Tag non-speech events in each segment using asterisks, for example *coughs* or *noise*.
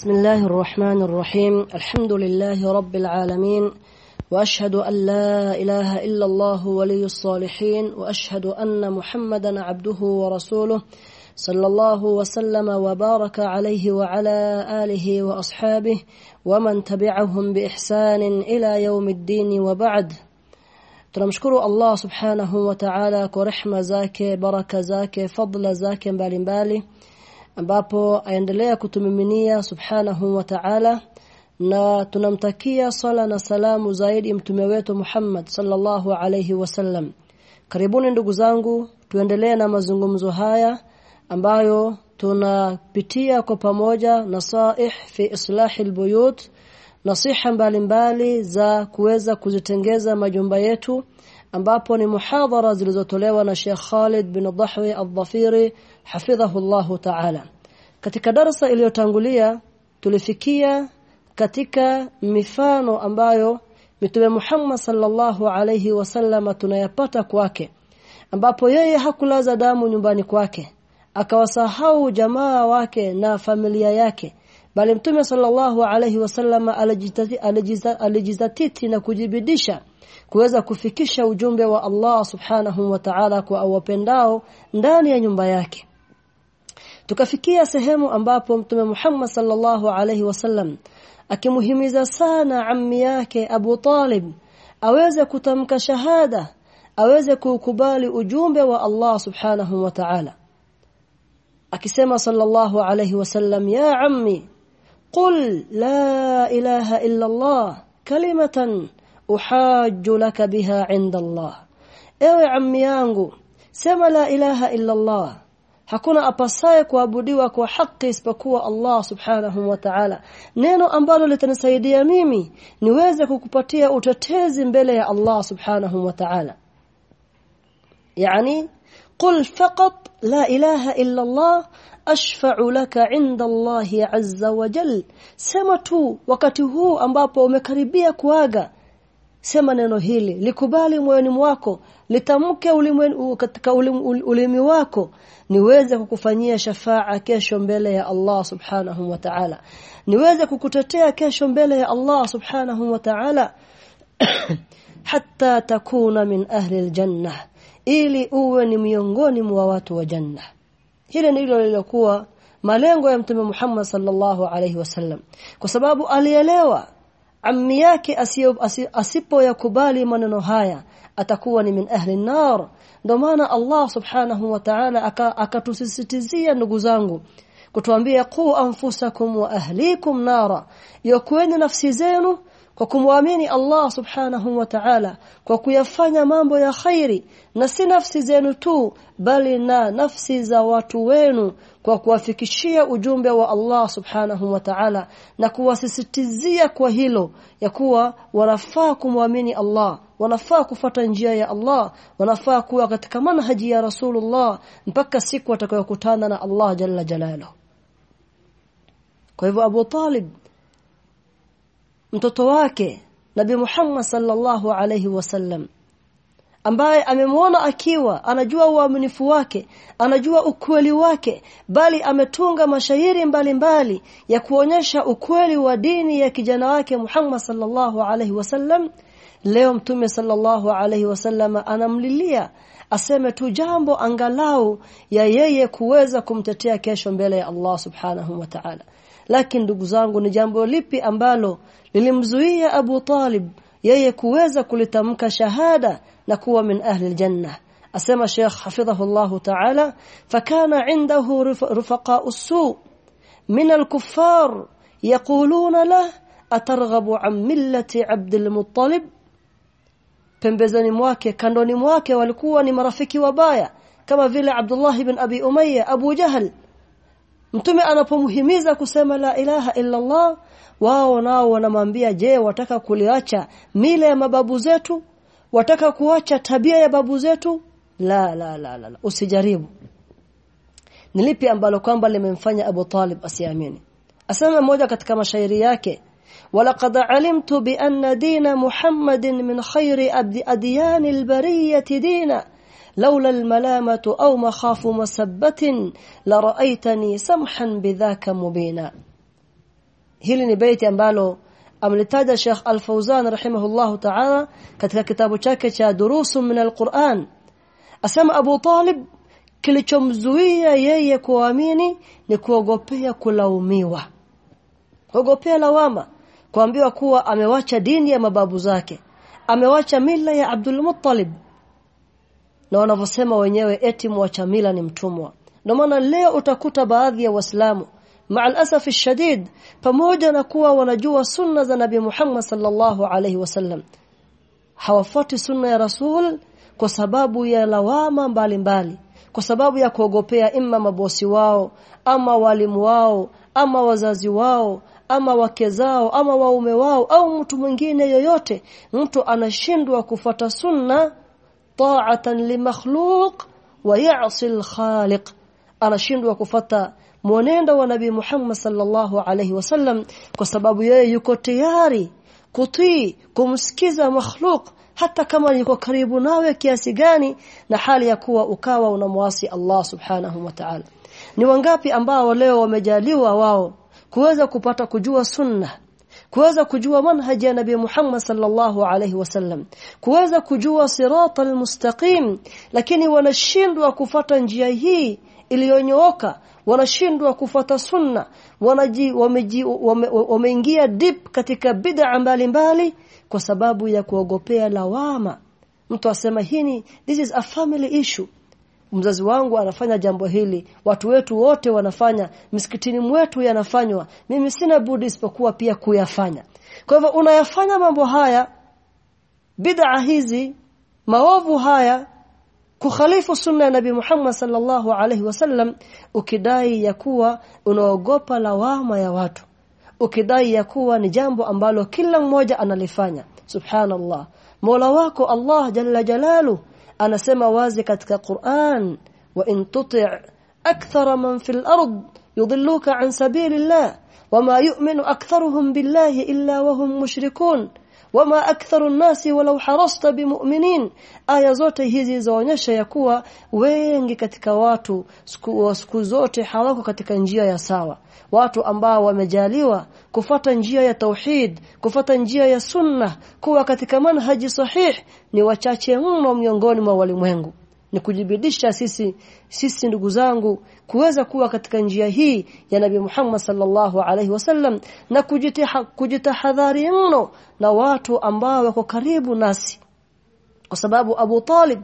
بسم الله الرحمن الرحيم. الحمد لله رب العالمين. وأشهد أن لا إله إلا الله ولي الصالحين. وأشهد أن محمدا عبده ورسوله صلى الله وسلم وبارك عليه وعلى آله وأصحابه ومن تبعهم بإحسان إلى يوم الدين وبعد. tunamshukuru Allah subhanahu wa ta'ala kwa rehma zake baraka zake fadla mbalimbali ambapo aendelea kutumiminia subhanahu wa ta'ala na tunamtakia sala na salamu zaidi mtume wetu Muhammad sallallahu alayhi wasallam karibuni ndugu zangu tuendelee na mazungumzo haya ambayo tunapitia kwa pamoja nasaih fi islahi albuyut nasiha mbalimbali za kuweza kuzitengeza majumba yetu ambapo ni muhadhara zilizotolewa na Sheikh Khalid bin Dhahwi al-Dhafiri hafidhahu Allah ta'ala. Katika darasa iliyotangulia tulifikia katika mifano ambayo mitume Muhammad sallallahu alayhi wasallam tunayapata kwake ambapo yeye hakulaza damu nyumbani kwake akawasahau jamaa wake na familia yake bali mtume sallallahu alayhi wasallam alijizatiti na kujibidisha kuweza kufikisha ujumbe wa Allah subhanahu wa ta'ala kwa awapendao ndani ya nyumba yake. Tukafikia sehemu ambapo mtume Muhammad sallallahu alayhi wasallam akimuhimiza sana ammi yake Abu Talib aweze kutamka shahada aweze kukubali ujumbe wa Allah subhanahu wa ta'ala. Akisema sallallahu alayhi wasallam ya ammi قل لا إله إلا الله كلمة أحاج لك بها عند الله ewe ammi yangu sema la ilaha illa Allah hakuna apasaye kuabudiwa kwa haki isipokuwa Allah subhanahu wa ta'ala neno ambalo litanisaidia mimi niweze kukupatia utetezi mbele ya Allah subhanahu wa ta'ala yani قل فقط لا إله إلا الله أشفع لك عند الله عز وجل sema tu wakati huu ambapo umekaribia kuaga sema neno hili likubali moyoni mwako litamke ulimwen katika ulimi wako niweze kukufanyia shafaa kesho mbele ya Allah subhanahu wa ta'ala niweze kukutetea kesho mbele ya Allah subhanahu wa ta'ala *coughs* hatta takuna min ahli aljanna ili uwe ni miongoni mwa watu wa janna. Hili ndilo lilokuwa malengo ya mtume Muhammad sallallahu alaihi wasallam kwa sababu alielewa ammi yake asipoyakubali maneno haya atakuwa ni min ahli nar ndio maana Allah subhanahu wa ta'ala akatusisitizia ndugu zangu kutuambia qu anfusakum wa ahlikum nara. Yokueni nafsi zenu kwa kumwamini Allah subhanahu wa ta'ala kwa kuyafanya mambo ya khairi na si nafsi zenu tu bali na nafsi za watu wenu kwa kuwafikishia ujumbe wa Allah subhanahu wa ta'ala na kuwasisitizia kwa hilo ya kuwa wanafaa kumwamini Allah wanafaa kufata njia ya Allah wanafaa kuwa katika manhaji ya Rasulullah mpaka siku watakayokutana na Allah jalla jalaluhu. Kwa hivyo Abu Talib mtoto wake Nabi Muhammad sallallahu alayhi wasallam ambaye amemwona akiwa anajua uaminifu wake anajua ukweli wake bali ametunga mashairi mbalimbali mbali ya kuonyesha ukweli wa dini ya kijana wake Muhammad sallallahu alayhi wasallam leo mtume sallallahu alayhi wasallam anamlilia aseme tu jambo angalau ya yeye kuweza kumtetea kesho mbele ya Allah subhanahu wa ta'ala lakini ndugu zangu ni jambo lipi ambalo lilimzuia Abu Talib yeye kuweza kulitamka shahada na kuwa min ahli aljanna asema Sheikh hafidhahu Allah ta'ala fakana indahu rufaqa usu min alkuffar yaquluna lah atarghabu an millati Abd al-Muttalib? Pembezani mwake kandoni mwake walikuwa ni marafiki wabaya kama vile Abdullah ibn Abi Umayya Abu Jahal Mtume anapomhimiza kusema la ilaha illa Allah wao nao wanamwambia je wataka kuliacha mila ya mababu zetu wataka kuacha tabia ya babu zetu la la la la, la. usijaribu nilipi ambalo kwamba limemfanya Abu Talib asiamini asema moja katika mashairi yake ولقد علمت بأن دين محمد من خير أديان البرية دينا لولا الملامة أو مخاف مسبة لرأيتني سمحا بذاك مبينا hili ni baiti ambalo amelitaja Sheikh Al-Fauzan rahimahullahu ta'ala katika kitabu chake cha Durusu min al-Qur'an asema Abu Talib kilichomzuia yeye kuamini ni kuogopea kulaumiwa kuogopea lawama kuambiwa kuwa amewacha dini ya mababu zake amewacha mila ya Abdul Muttalib na wanavyosema wenyewe eti mwacha mila ni mtumwa ndio maana leo utakuta baadhi ya waislamu maalasaf shadid pamoja na kuwa wanajua sunna za nabi Muhammad sallallahu alaihi wasallam hawafuati sunna ya rasul kwa sababu ya lawama mbalimbali mbali. kwa sababu ya kuogopea imma mabosi wao ama walimu wao ama wazazi wao ama wake zao ama waume wao au mtu mwingine yoyote mtu anashindwa kufata sunna ta'atan limakhluq wa ya'si al-khaliq anashindwa kufata mwenendo wa nabii Muhammad sallallahu alaihi wasallam kwa sababu yeye yuko tayari kutii kumsikiza makhluk hata kama yuko karibu nawe kiasi gani na hali ya kuwa ukawa unamwasi Allah subhanahu wa ta'ala. Ni wangapi ambao leo wamejaliwa wao kuweza kupata kujua sunna kuweza kujua manhaji ya nabii Muhammad sallallahu alaihi wasallam kuweza kujua sirata almustaqim lakini wanashindwa kufata njia hii iliyonyooka wanashindwa kufata sunna wanaji wameingia wame deep katika bid'a mbalimbali kwa sababu ya kuogopea lawama. Mtu asema hini this is a family issue mzazi wangu anafanya jambo hili. Watu wetu wote wanafanya. Msikitini mwetu yanafanywa. Mimi sina budi isipokuwa pia kuyafanya. Kwa hivyo unayafanya mambo haya bid'a hizi maovu haya kukhalifu sunna ya nabii Muhammad sallallahu alaihi wasallam ukidai ya kuwa unaogopa lawama ya watu. Ukidai ya kuwa ni jambo ambalo kila mmoja analifanya. Subhanallah. Mola wako Allah jalla jalalu anasema wazi katika Qur'an wa in tuti' akthara man fil ard yudilluka an sabilillah wama yu'minu aktharuhum billahi illa wahum mushrikun wama aktharu an-nasi walau harasta bimu'minin. Aya zote hizi zaonyesha ya kuwa wengi katika watu siku, siku zote hawako katika njia ya sawa. Watu ambao wamejaliwa kufata njia ya tauhid kufata njia ya sunna kuwa katika manhaji sahih ni wachache mno miongoni mwa walimwengu ni kujibidisha sisi sisi ndugu zangu kuweza kuwa katika njia hii ya Nabii Muhammad sallallahu alaihi wasallam na kujitahadhari mno na watu ambao wako karibu nasi. Kwa sababu Abu Talib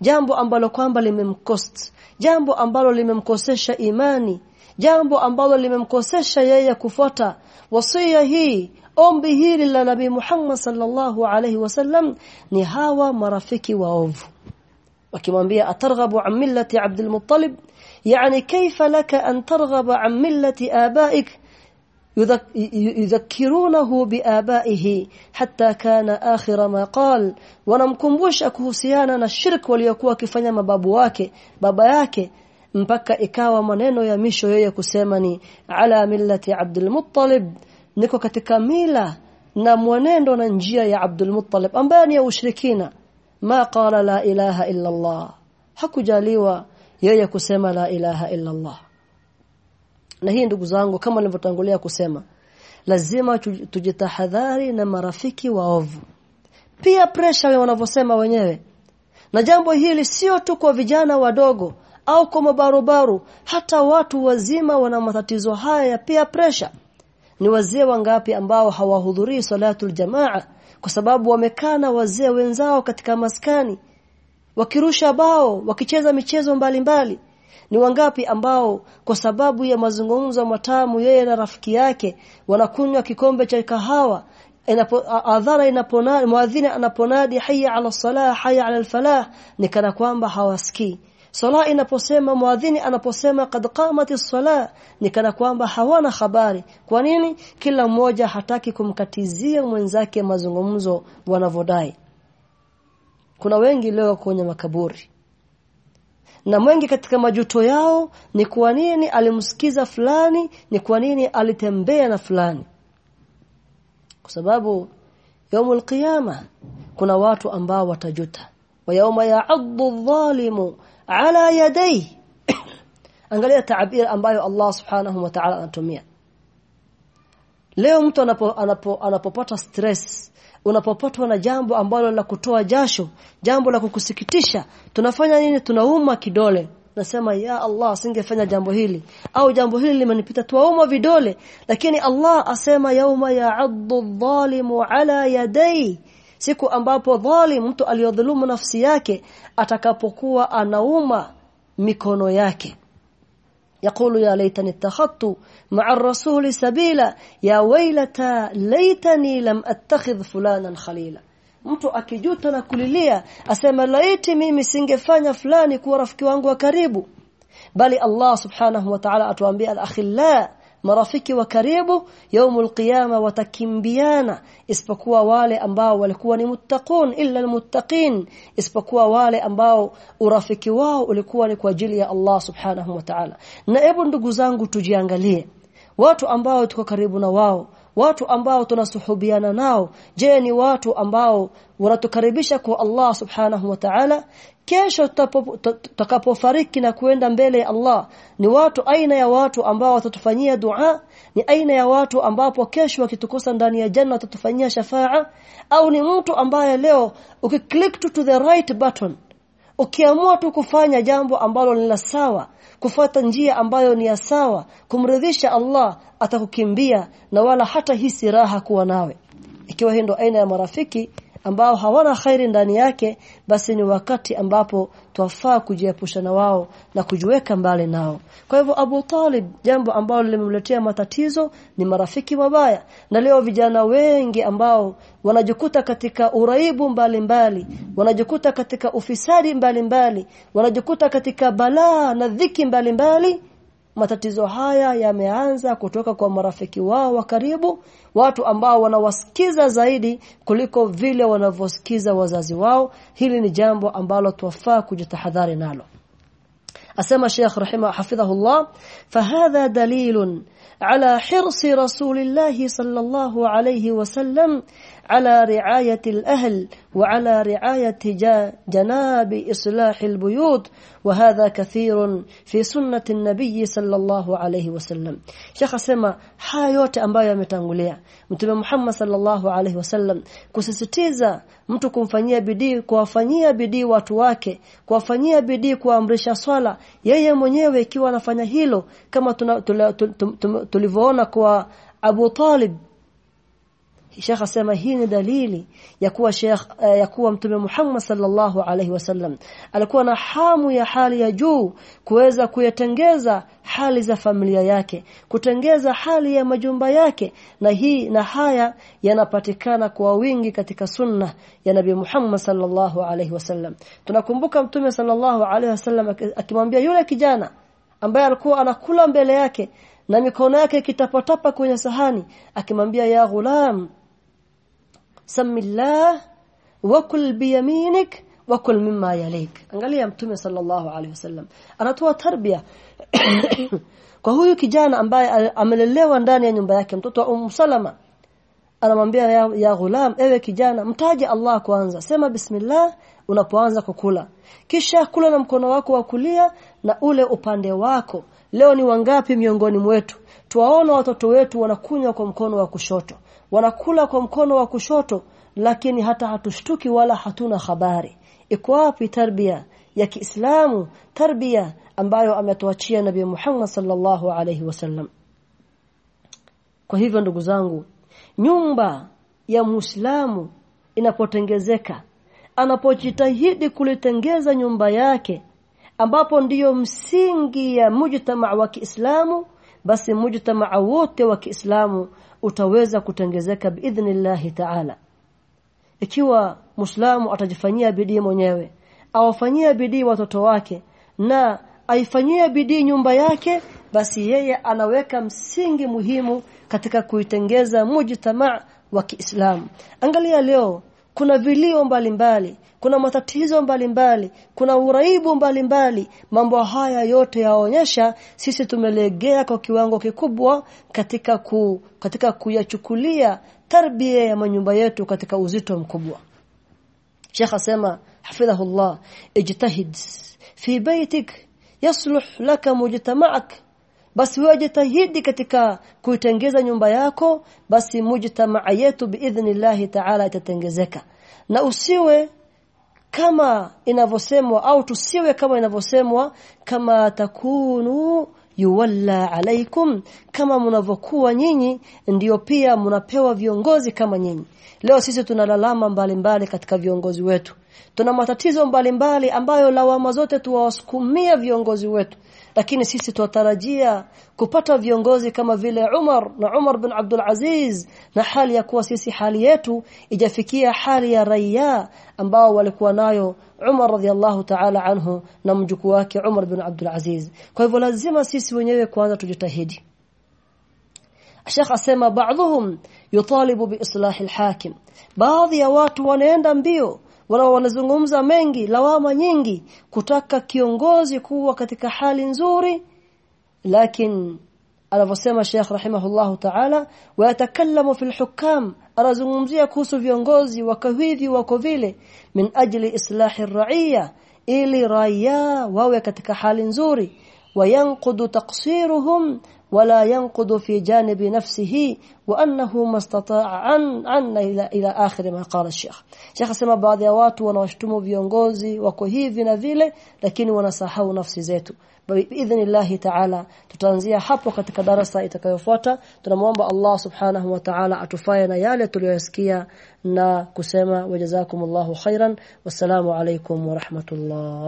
jambo ambalo kwamba limemkost jambo ambalo limemkosesha imani jambo ambalo limemkosesha yeye kufuata wasia hii ombi hili la Nabii Muhammad sallallahu alaihi wasallam ni hawa marafiki waovu wakimwambia atarghabu an millati Abdul Muttalib? Yani kaifa laka an targhaba an millati abaik yudhakirunahu biabaihi hatta kana akhira ma qal? Wanamkumbusha kuhusiana na shirk waliokuwa kifanya mababu wake baba yake mpaka ikawa maneno ya misho yeye kusema ni ala millati Abdul Muttalib. Niko katika mila na mwenendo na njia ya Abdul Muttalib ambaye ni ushirikina ma qala la ilaha illa Allah hakujaliwa yeye kusema la ilaha illa Allah na hii ndugu zangu kama nilivyotangulia kusema lazima tujitahadhari na marafiki waovu. Pia pressure wanavyosema wenyewe. Na jambo hili sio tu kwa vijana wadogo au kwa mabarubaru hata watu wazima wana matatizo haya ya pia pressure. Ni wazee wangapi ambao hawahudhurii salatul jamaa kwa sababu wamekaa na wazee wenzao katika maskani wakirusha bao wakicheza michezo mbalimbali mbali. ni wangapi ambao kwa sababu ya mazungumzo matamu yeye na rafiki yake wanakunywa kikombe cha kahawa inapo adhara inaponadi muadhini anaponadi hayya ala salah hayya ala falah ni kana kwamba hawasikii Sala inaposema muadhini anaposema kad qamati sala ni kana kwamba hawana habari. Kwa nini? Kila mmoja hataki kumkatizia mwenzake mazungumzo wanavodai. Kuna wengi leo kwenye makaburi. Na mwengi katika majuto yao ni kwa nini alimsikiza fulani, ni kwa nini alitembea na fulani. Kwa sababu yaumul qiyama kuna watu ambao watajuta. Wa yauma ya'addu adh-dhalimu ala yadayhi. *coughs* Angalia taabir ambayo Allah subhanahu wa ta'ala anatumia. Leo mtu anapo, anapo, anapopata stress unapopatwa na jambo ambalo la kutoa jasho jambo la kukusikitisha tunafanya nini? Tunauma kidole. Nasema ya Allah singefanya jambo hili. Au jambo hili limenipita. Tuauma vidole. Lakini Allah asema yauma ya'addu adh-dhalimu ala yadai siku ambapo dhalim mtu aliyodhulumu nafsi yake atakapokuwa anauma mikono yake يقول يا ليتني اتخذت مع الرسول سبيلا يا ويلتى ليتني لم اتخذ فلانا خليلا mtu akijuta na kulilia asema laiti mimi singefanya fulani kuwa rafiki wangu wa karibu bali Allah subhanahu wa ta'ala atuambia al-akhilla marafiki wa karibu yaumul qiyama watakimbiana isipokuwa wale ambao walikuwa ni muttaqun illa almuttaqin isipokuwa wale ambao urafiki wao ulikuwa ni kwa ajili ya Allah subhanahu wa ta'ala. Na hebu ndugu zangu tujiangalie. Watu ambao tuko karibu na wao watu ambao tunasuhubiana nao je ni watu ambao wanatukaribisha kwa Allah subhanahu wa ta'ala kesho tutakapofariki na kuenda mbele ya Allah ni watu aina ya watu ambao watatufanyia dua ni aina ya watu ambapo kesho wakitukosa ndani ya janna watatufanyia shafaa au ni mtu ambaye leo ukiclick to the right button ukiamua tu kufanya jambo ambalo ni la sawa kufuata njia ambayo ni ya sawa kumridhisha Allah atakukimbia na wala hata hisi raha kuwa nawe. Ikiwa hii ndo aina ya marafiki ambao hawana khairi ndani yake basi ni wakati ambapo twafaa kujiepusha na wao na kujiweka mbali nao. Kwa hivyo Abu Talib jambo ambalo limemletea matatizo ni marafiki wabaya na leo vijana wengi ambao wanajikuta katika uraibu mbalimbali mbali, wanajikuta katika ufisadi mbalimbali mbali, wanajikuta katika balaa na dhiki mbalimbali mbali, matatizo haya yameanza kutoka kwa marafiki wao wa karibu watu ambao wanawasikiza zaidi kuliko vile wanavyosikiza wazazi wao. Hili ni jambo ambalo tuwafaa kujitahadhari nalo. Asema Sheikh rahima hafidhahullah fahadha dalilun ala hirsi rasulillahi sallallahu alayhi wasallam على رعاية الأهل وعلى رعاية جناب إصلاح البيوت وهذا كثير في سنة النبي صلى الله عليه وسلم شيخ سما حيوت ambayo yametangulia mtume Muhammad sallallahu alaihi wasallam kusisitiza mtu kumfanyia bidii kuwafanyia bidii watu wake kuwafanyia bidii kuamrisha swala yeye mwenyewe ikiwa anafanya hilo kama tulivyoona kwa Abu Talib Sheikh asema hii ni dalili ya kuwa Sheikh ya kuwa Mtume Muhammad sallallahu alaihi wasallam alikuwa na hamu ya hali ya juu kuweza kuyatengeza hali za familia yake kutengeza hali ya majumba yake na hii na haya yanapatikana kwa wingi katika sunna ya Nabii Muhammad sallallahu alaihi wasallam tunakumbuka Mtume sallallahu alaihi wasallam akimwambia yule kijana ambaye alikuwa anakula mbele yake na mikono yake kitapatapa kwenye sahani akimwambia ya ghulam samillah wakul biyaminik wakul mimma yalik. Angalia mtume sallallahu alaihi wasallam anatoa tarbia *coughs* kwa huyu kijana ambaye amelelewa ndani ya nyumba yake mtoto wa Umm Salama anamwambia ya, ya ghulam ewe kijana mtaje Allah kwanza. Sema bismillah unapoanza kukula. Kisha kula na mkono wako wa kulia na ule upande wako. Leo ni wangapi miongoni mwetu? Tuwaona watoto wetu wanakunywa kwa mkono wa kushoto wanakula kwa mkono wa kushoto lakini hata hatushtuki wala hatuna habari. Iko wapi tarbia ya Kiislamu tarbia ambayo ametuachia Nabii Muhammad sallallahu alaihi wasallam kwa hivyo ndugu zangu nyumba ya Muislamu inapotengezeka anapojitahidi kulitengeza nyumba yake ambapo ndiyo msingi ya mujtama wa Kiislamu basi mujtama wote wa Kiislamu utaweza kutengezeka biidhnillahi ta'ala. Ikiwa muslamu atajifanyia bidii mwenyewe awafanyia bidii watoto wake na aifanyia bidii nyumba yake basi yeye anaweka msingi muhimu katika kuitengeza mujtamaa wa Kiislamu. Angalia leo kuna vilio mbalimbali mbali, kuna matatizo mbalimbali mbali, kuna uraibu mbalimbali mbali. mambo haya yote yaonyesha sisi tumelegea kwa kiwango kikubwa katika ku, katika kuyachukulia tarbia ya manyumba yetu katika uzito mkubwa Sheikh asema hafidhahullah ijtahid fi baitik yasluh laka mujtama'ak basi wewe jitahidi katika kuitengeza nyumba yako basi mujtamaa yetu biidhnillahi ta'ala itatengezeka. Na usiwe kama inavyosemwa au tusiwe kama inavyosemwa kama takunu yuwalla alaikum kama mnavyokuwa nyinyi ndiyo pia mnapewa viongozi kama nyinyi. Leo sisi tunalalama mbalimbali katika viongozi wetu. Tuna matatizo mbalimbali ambayo lawama zote tuwasukumia viongozi wetu. Lakini sisi tuwatarajia kupata viongozi kama vile Umar na Umar bin Abdul Aziz na hali ya kuwa sisi hali yetu ijafikia hali ya raia ambao walikuwa nayo Umar radhiallahu ta'ala anhu na mjukuu wake Umar bin Abdul Aziz. Kwa hivyo lazima sisi wenyewe kwanza tujitahidi. Sheikh asema baadhum yutalibu biislahi alhakim. Baadhi ya watu wanaenda mbio wala wanazungumza mengi lawama nyingi kutaka kiongozi kuwa katika hali nzuri. Lakini anavyosema Sheikh rahimahullahu ta'ala wayatakallamu fil hukam anazungumzia kuhusu viongozi wa kawidhi wako vile min ajli islahi raia ili raia wawe katika hali nzuri wayanqudu taqsiruhum ولا ينقض في جانب نفسه وانه ما استطاع عن عن إلى إلى اخر ما قال الشيخ شيخ sema baadhi ya watu wanawashtumu viongozi wako hivi na vile lakini wanasahau nafsi zetu biidhnillah ta'ala tutaanzia hapo katika darasa itakayofuata tunamuomba Allah subhanahu wa ta'ala atufaye na yale tuliyosikia na kusema wajazakumullahu khairan wassalamu alaykum wa rahmatullah